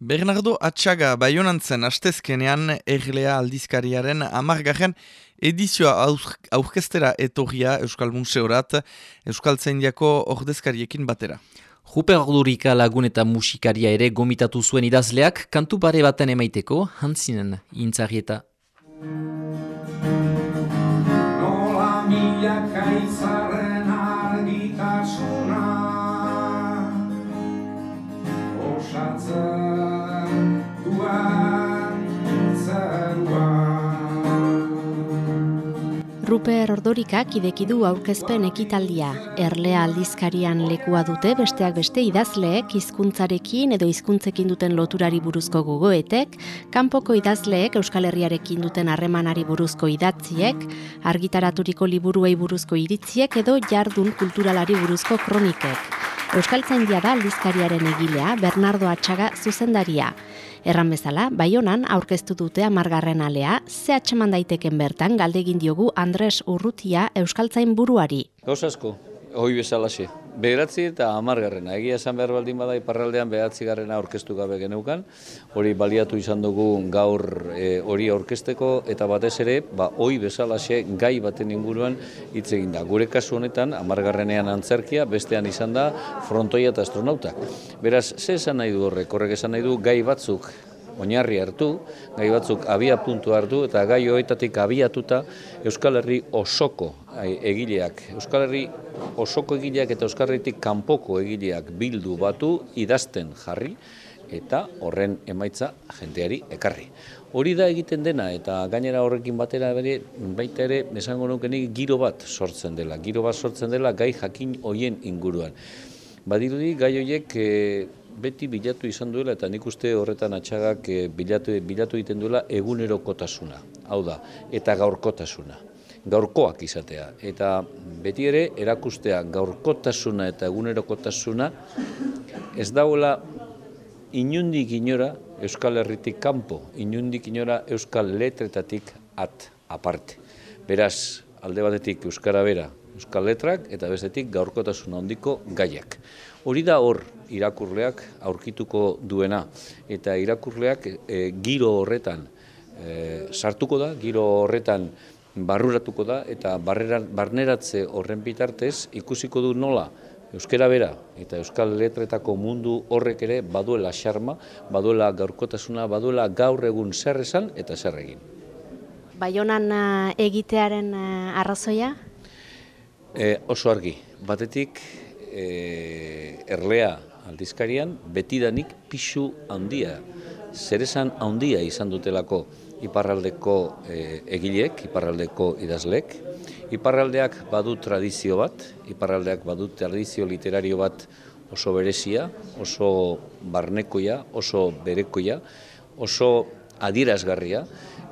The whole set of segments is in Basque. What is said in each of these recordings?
Bernardo Atxaga baionantzen astezkenean erlea aldizkariaren amargaren edizioa aurkestera etorria Euskal Museorat Euskal Zaindiako ordezkariekin batera. Jupe ordurika lagun eta musikaria ere gomitatu zuen idazleak kantu bare baten emaiteko hantzinen intzarieta. Nola milaka izarren argitasuna Osatzen Ruper Ordorikak idekidu aurkezpen ekitaldia. Erlea aldizkarian lekua dute besteak beste idazleek hizkuntzarekin edo hizkuntzekin duten loturari buruzko gogoetek, kanpoko idazleek Euskal Herriarekin duten harremanari buruzko idatziek, argitaraturiko liburuei buruzko iritziek edo jardun kulturalari buruzko kronikek. Euskaltzaindia da aldizkariaren egilea Bernardo Atxaga zuzendaria. Erran bezala, Baionan aurkeztu dute amargarren alea, ze atxeman daiteken bertan galdegin diogu Andres Urrutia Euskaltzain buruari. Gauz asko, hoi bezalaxe. Beratzi eta amargarrena. Egia esan behar baldin bada iparraldean behatzi garrena aurkeztu gabe geneukan. Hori baliatu izan dugu gaur e, hori aurkezteko eta batez ere, ba, hoi bezalaxe gai baten inguruan hitz egin da. Gure kasu honetan, amargarrenean antzerkia, bestean izan da frontoia eta astronautak. Beraz, ze esan nahi du horrek? Horrek esan nahi du gai batzuk oinarri hartu, gai batzuk abia puntu hartu eta gai hoetatik abiatuta Euskal Herri osoko egileak, Euskal Herri osoko egileak eta Euskal Herritik kanpoko egileak bildu batu idazten jarri eta horren emaitza jenteari ekarri. Hori da egiten dena eta gainera horrekin batera bere baita ere esango nukenik giro bat sortzen dela, giro bat sortzen dela gai jakin hoien inguruan. Badirudi gai horiek eh, beti bilatu izan duela eta nik uste horretan atxagak eh, bilatu, bilatu egiten duela egunerokotasuna, hau da, eta gaurkotasuna, gaurkoak izatea. Eta beti ere erakustea gaurkotasuna eta egunerokotasuna ez dagoela inundik inora Euskal Herritik kanpo, inundik inora Euskal Letretatik at aparte. Beraz, alde batetik Euskara bera, Euskal Letrak eta bestetik gaurkotasuna handiko gaiak. Hori da hor irakurleak aurkituko duena eta irakurleak e, giro horretan e, sartuko da, giro horretan barruratuko da eta barneratze horren bitartez ikusiko du nola Euskara bera eta Euskal Letretako mundu horrek ere baduela xarma, baduela gaurkotasuna, baduela gaur egun zer esan eta zer egin. Baionan eh, egitearen arrazoia? E, oso argi. Batetik e, erlea aldizkarian betidanik pixu handia, zeresan handia izan dutelako iparraldeko e, egileek, iparraldeko idazlek. Iparraldeak badu tradizio bat, iparraldeak badu tradizio literario bat oso berezia, oso barnekoia, oso berekoia, oso adierazgarria,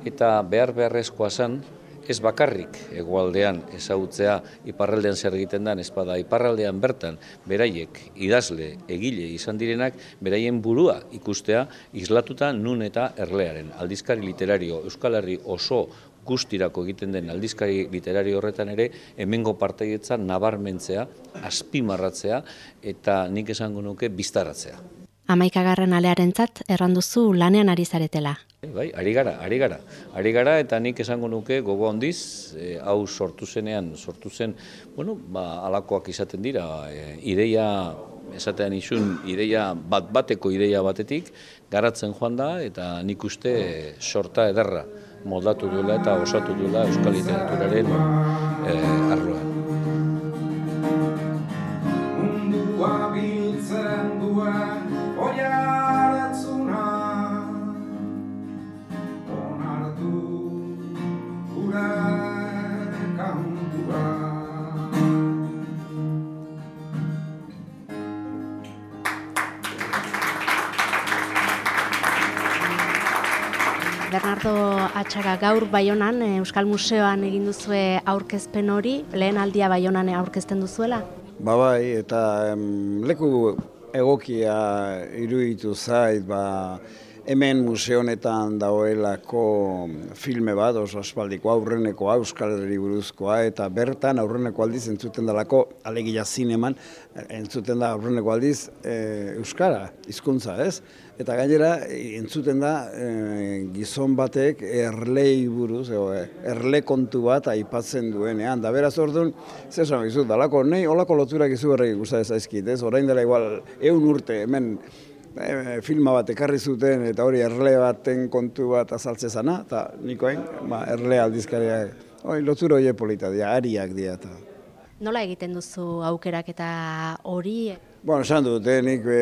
eta behar beharrezkoa zen ez bakarrik egualdean ezagutzea iparraldean zer egiten den espada iparraldean bertan beraiek idazle egile izan direnak beraien burua ikustea islatuta nun eta erlearen aldizkari literario Euskal Herri oso guztirako egiten den aldizkari literario horretan ere hemengo partaietza nabarmentzea, azpimarratzea eta nik esango nuke biztaratzea. Amaikagarren alearen zat, erranduzu lanean ari zaretela. Bai, ari gara, ari gara. Ari gara eta nik esango nuke gogo handiz, e, hau sortu zenean, sortu zen, bueno, ba, alakoak izaten dira, e, ideia, esatean izun, ideia bat bateko ideia batetik, garatzen joan da eta nik uste sorta ederra moldatu duela eta osatu duela Euskal Literaturaren e, Bernardo Atxaga gaur Baionan eh, Euskal Museoan egin duzue aurkezpen hori, lehen aldia Baionan aurkezten duzuela? Ba bai, eta leku egokia iruditu zait, ba, hemen museonetan dagoelako filme bat, oso aspaldiko aurreneko Euskal Herri buruzkoa, eta bertan aurreneko aldiz entzuten dalako, alegia zineman, entzuten da aurreneko aldiz e, Euskara, hizkuntza ez? Eta gainera, entzuten da e, gizon batek erlei buruz, ego, erle kontu bat aipatzen duenean. Da beraz orduan, zer zan dalako, nahi, olako loturak izu berrek ikusta ez aizkit, ez? Orain dela igual, eun urte, hemen, e, filma bat ekarri zuten eta hori erle baten kontu bat azaltze zana, eta nikoen, ba, erle aldizkaria, hori lotura hori polita dira, ariak dira. Ta. Nola egiten duzu aukerak eta hori? Bueno, esan dut, eh, nik e,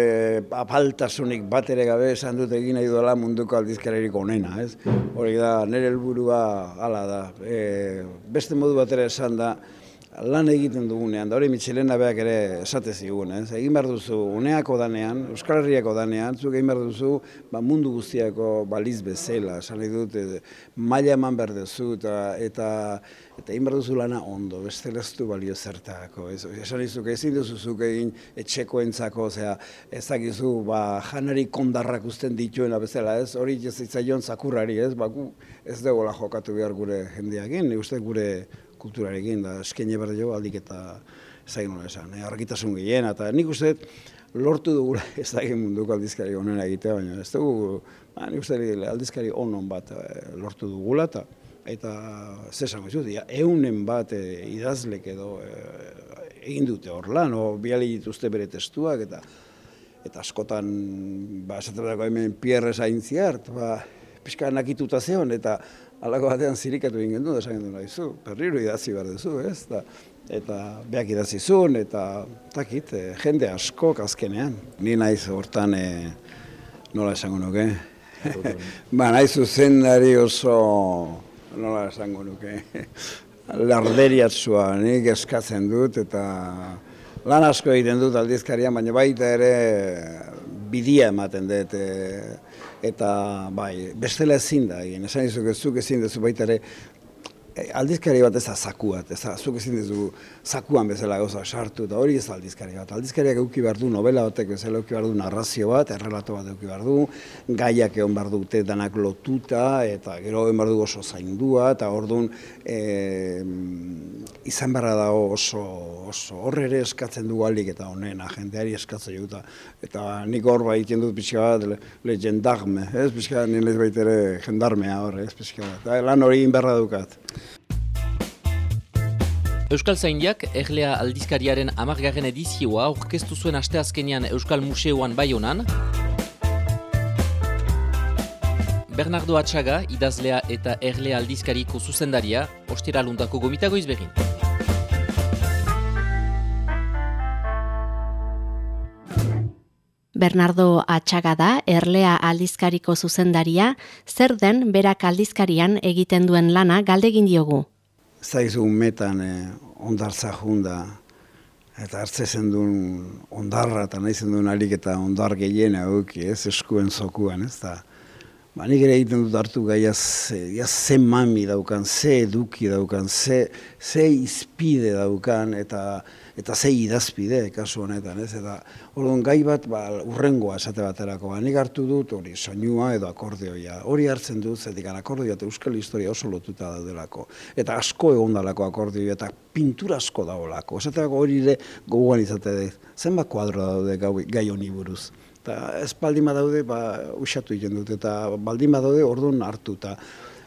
apaltasunik bat ere gabe esan dut egin nahi duela munduko aldizkarerik onena, ez? Hori da, nire helburua hala da. E, beste modu bat ere esan da, lan egiten dugunean, da hori Michelena beak ere esate zigun, ez? Egin behar duzu uneako danean, Euskal Herriako danean, zuk egin behar duzu ba, mundu guztiako baliz bezala, esan nahi dut, maila eman behar duzu, eta, eta, eta egin behar duzu lana ondo, beste leztu balio zertako, ez? Esan izuk, ezin duzu zuk egin etxeko entzako, ozea, ez dakizu, ba, janari kondarrak usten dituena bezala, ez? Hori ez zakurrari, ez? Ba, ez dugu jokatu behar gure jendeakin, uste gure kulturarekin, da eskenye behar jo aldik eta ezagin nola esan, eh? argitasun gehien, eta nik uste lortu dugu ez da munduko aldizkari honen egitea, baina ez dugu, ba, nik uste aldizkari honon bat eh, lortu dugula, eta eta zesan guztu, ja, eunen bat eh, idazlek edo eh, egin dute hor lan, o biali dituzte bere testuak, eta eta askotan, ba, esaterako hemen Pierre Saintziart, ba, pixka nakituta zeon, eta alako batean zirikatu egin gendu, esan gendu nahi zu, perriru idazi behar duzu, ez? Da, eta beak idazi zuen, eta takit, e, jende asko azkenean. Ni naiz hortan, e, nola esango nuke? ba, nahi zuzendari oso, nola esango nuke? Larderiatzua, nik eskatzen dut, eta lan asko egiten dut aldizkarian, baina baita ere bidia ematen dut. E, eta bai, bestela ezin da egin, esan izuk ez zuk ezin dezu baita ere, aldizkari bat ez da zakuat, ez da, zuk ezin dezu zakuan bezala gauza sartu, eta hori ez aldizkari bat. Aldizkariak euki behar du, novela batek bezala euki behar du, narrazio bat, errelato bat euki behar du, gaiak egon behar dute danak lotuta, eta gero egon behar du oso zaindua, eta orduan e, izan beharra da oso, oso horre ere eskatzen du alik eta honen agenteari eskatzen juta. Eta nik hor bai dut pixka bat, le, legendarme, ez pixka, nire baitere jendarmea hor, ez pixka bat. lan hori inberra dukat. Euskal Zaindiak, Erlea aldizkariaren amargarren edizioa aurkeztu zuen asteazkenean Euskal Museoan Bayonan. Bernardo Atxaga, idazlea eta Erlea aldizkariko zuzendaria, ostira lundako gomitago izbegin. Bernardo Atxaga da, Erlea aldizkariko zuzendaria, zer den berak aldizkarian egiten duen lana galdegin diogu zaizu metan eh, ondartza junda, eta hartze zen duen ondarra, eta nahi zen duen alik eta ondar gehiena euki, ez eskuen zokuan, ez da. Ba, nik ere egiten dut hartu gai, ze mami daukan, ze eduki daukan, ze, ze izpide daukan, eta eta zei idazpide kasu honetan, ez? Eta orduan gai bat ba, urrengoa esate baterako, ba, nik hartu dut hori soinua edo akordioia. Hori hartzen dut, zetik akordioa eta euskal historia oso lotuta daudelako. Eta asko egon dalako akordioia eta pintura asko daolako. Esaterako hori ere gogoan izate dut. Zenbat kuadro daude gai honi buruz. Eta ez baldin badaude, ba, usatu egiten dut, eta baldin badaude orduan hartu.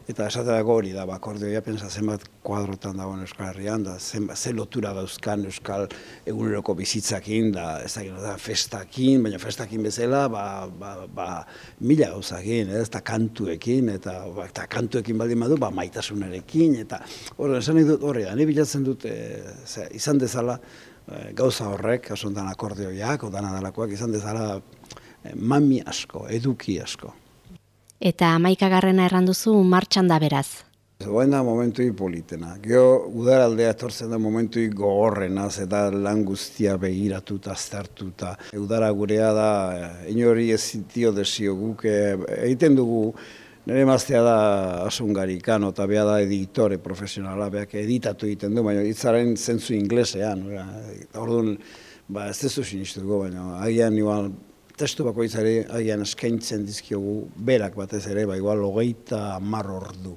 Eta esaterako hori da, bakordioa pensa zenbat kuadrotan dagoen Euskal Herrian, da zenbat, ze lotura dauzkan Euskal eguneroko bizitzakin, da ez da, da festakin, baina festakin bezala, ba, ba, ba, mila gauzakin, ez da kantuekin, eta, ba, eta kantuekin baldin badu, ba, maitasunarekin, eta hori, esan dut horri da, ni bilatzen dut, e, izan dezala, gauza horrek, asuntan akordioiak, odana dalakoak, izan dezala, e, mami asko, eduki asko eta amaikagarrena erranduzu martxan da beraz. Zoen da momentu politena. Geo, udaraldea etortzen da momentu gogorrenaz eta lan guztia begiratu eta aztertu eta udara gurea da, inori ez zitio desio guk, egiten dugu, nire maztea da asungarikan, eta beha da editore profesionala, beak editatu egiten du, baina hitzaren zentzu inglesean. Orduan, ba, ez dezu sinistuko, baina agian igual testu bakoitzari agian eskaintzen dizkiogu berak batez ere, ba, igual hogeita amar ordu.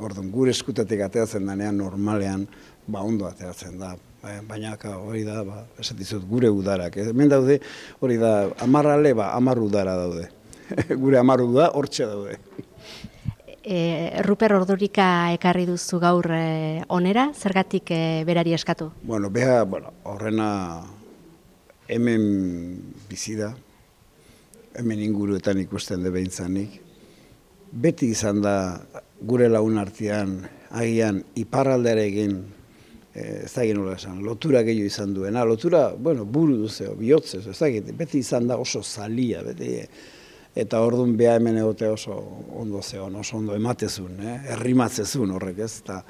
Orduan, gure eskutatik ateatzen denean normalean, ba, ondo ateatzen da. Ba, baina hori da, ba, esatizut, gure udarak. Hemen daude, hori da, amarrale, ba, amar udara daude. gure amar uda, hortxe daude. E, Ruper Ordurika ekarri duzu gaur e, onera, zergatik e, berari eskatu? Bueno, beha, bueno, horrena hemen bizi da, hemen inguruetan ikusten de behintzanik. Beti izan da gure lagun artean agian iparraldearekin eh, ez da nola esan, lotura gehiago izan duena, lotura, bueno, buru duzeo, bihotzez, ez da beti izan da oso zalia, beti, eta orduan beha hemen egote oso ondo zeon, oso ondo ematezun, eh? errimatzezun horrek ez, eta,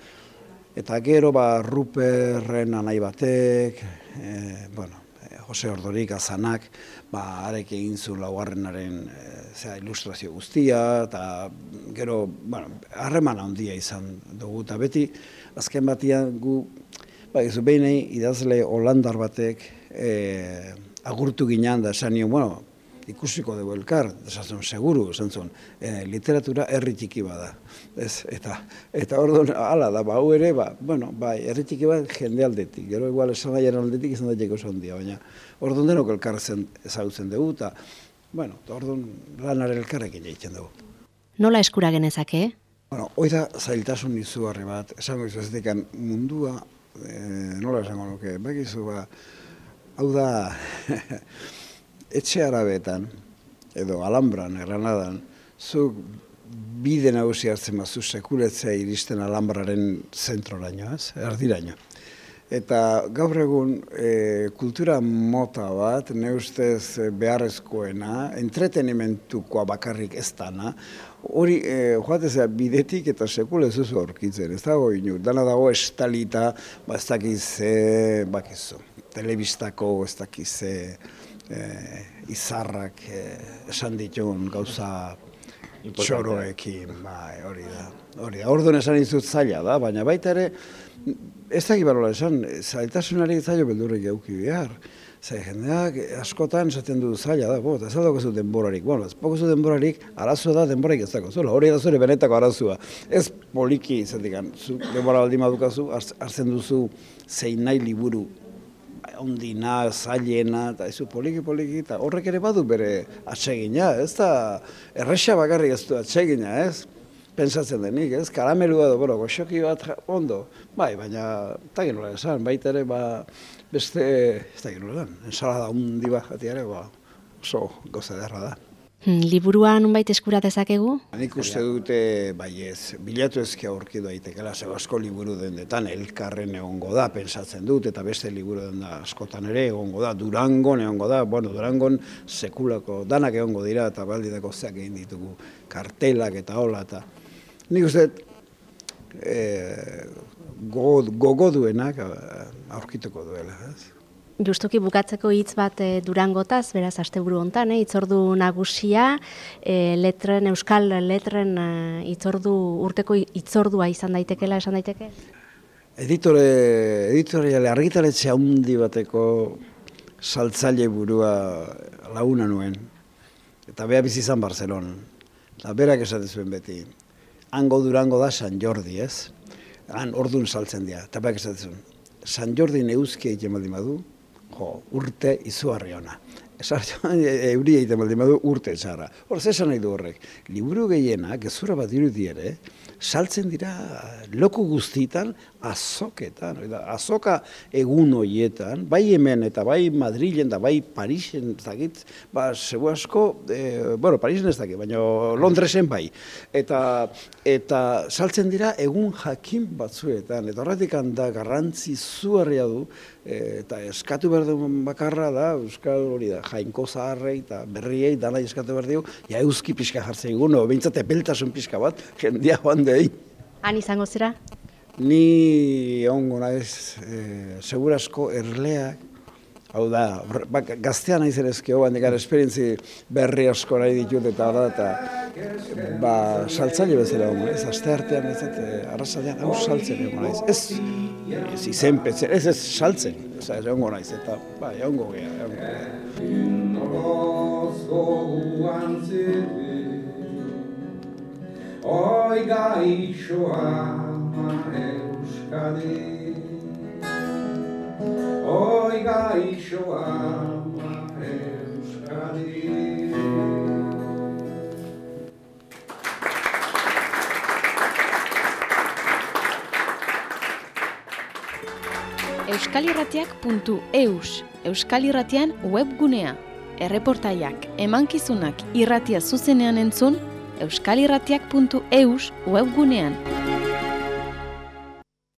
eta gero ba Ruperren anai batek, eh, bueno, Jose Ordorik azanak, ba, arek egin zu laugarrenaren e, ilustrazio guztia, eta gero, bueno, harreman handia izan dugu, eta beti, azken batian gu, ba, ez behinei idazle holandar batek e, agurtu ginean da esan bueno, ikusiko dugu elkar, esatzen seguru, zuen, e, literatura herri txiki bada. Ez, eta eta orduan hala da, ba, ere, ba, bueno, bai, herri txiki bat jende aldetik, gero igual esan aldetik izan daiteko handia, baina orduan denok elkar zen ezagutzen dugu, eta, bueno, orduan lanaren elkarrekin egiten dugu. Nola eskura genezake? Bueno, hoi da zailtasun izugarri bat, esango izu ez mundua, e, nola esango nuke, begizu ba, hau da, etxe arabetan, edo alambran, erranadan, zu bide nagusi hartzen bazu sekuletzea iristen alambraren zentroraino, ez? Erdiraino. Eta gaur egun e, kultura mota bat, ne ustez e, beharrezkoena, entretenimentukoa bakarrik ez dana, hori e, joatezea bidetik eta sekule zuzu aurkitzen, ez dago inu, dana dago estalita, ba ez dakiz, bakizu, telebistako ez dakiz, e, izarrak e, esan ditun gauza txoroekin, bai, hori da. Hori da, orduan esan izut zaila da, baina baita ere, ez da gibarola esan, zailtasunari zailo beldurrik euki behar. Zer, jendeak askotan esaten du zaila da, bo, ez da zu denborarik, bueno, ez zu denborarik, arazoa da denborarik ez dago zuela, hori da zure benetako arazoa. Ez poliki, zendikan, zu denbora baldin madukazu, hartzen duzu zein nahi liburu ondina, zailena, eta ez poliki poliki, eta horrek ere badu bere atsegina, ez da, erresa bakarrik ez du atsegina, ez? Pensatzen denik, ez? Karamelua da, bueno, goxoki bat ondo, bai, baina, eta nola esan, baita ere, ba, beste, ez da esan, ensalada hundi bat, ere, ba, oso goza derra da. Hmm, liburua nunbait eskura dezakegu? Nik uste dute, bai ez, bilatu ezki aurki daitekela, ze asko liburu den detan, elkarren egongo da, pensatzen dut, eta beste liburu den da, askotan ere egongo da, durangon egongo da, bueno, durangon sekulako danak egongo dira, eta baldi dako zeak egin ditugu, kartelak eta hola, eta nik uste, e, gogo duenak aurkituko duela, ez? Justuki bukatzeko hitz bat e, durangotaz, beraz, asteburu hontan, eh, itzordu nagusia, e, letren, euskal letren e, itzordu, urteko itzordua izan daitekela, esan daiteke? Editore, editoriale argitaletxe handi bateko saltzaile burua laguna nuen, eta beha bizi izan Barcelona. Eta berak esaten zuen beti, hango durango da San Jordi, ez? Han ordun saltzen dira, eta berak esaten zuen, San Jordi neuzki egiten baldin badu, jo, urte izugarri ona. Esartzen, euri egiten baldin badu urte txarra. Hor, zesan nahi du horrek, liburu gehiena, gezura bat irudi ere, saltzen dira loku guztietan azoketan, azoka egun hoietan, bai hemen eta bai Madrilen da bai Parisen ez dakit, ba, zebu asko, e, bueno, Parisen ez dakit, baina Londresen bai. Eta, eta saltzen dira egun jakin batzuetan, eta horretik da garrantzi zuarria du, e, eta eskatu behar duen bakarra da, Euskal hori da, jainko zaharrei eta berriei dala eskatu behar dugu, ja euski pixka jartzen egun, no, behintzat epeltasun pixka bat, jendia joan dei. Han izango zera? Ni ongo naiz, e, segurasko erleak, hau da, ba, gaztean nahi zerezkeo, handik esperientzi berri asko nahi ditut eta hau eta ba, saltzaile bezala ongo naiz, aste artean ez, e, arrasalean, hau saltzen ongo naiz, ez, ez izen petzen, ez ez saltzen, ez ongo naiz, eta ba, ongo geha, ongo geha. goguan zebe Oi ama Euskadi Oi gaixo ama Euskadi euskalirratiak.eus Euskalirratian webgunea erreportaiak, emankizunak irratia zuzenean entzun, euskalirratiak.eus webgunean.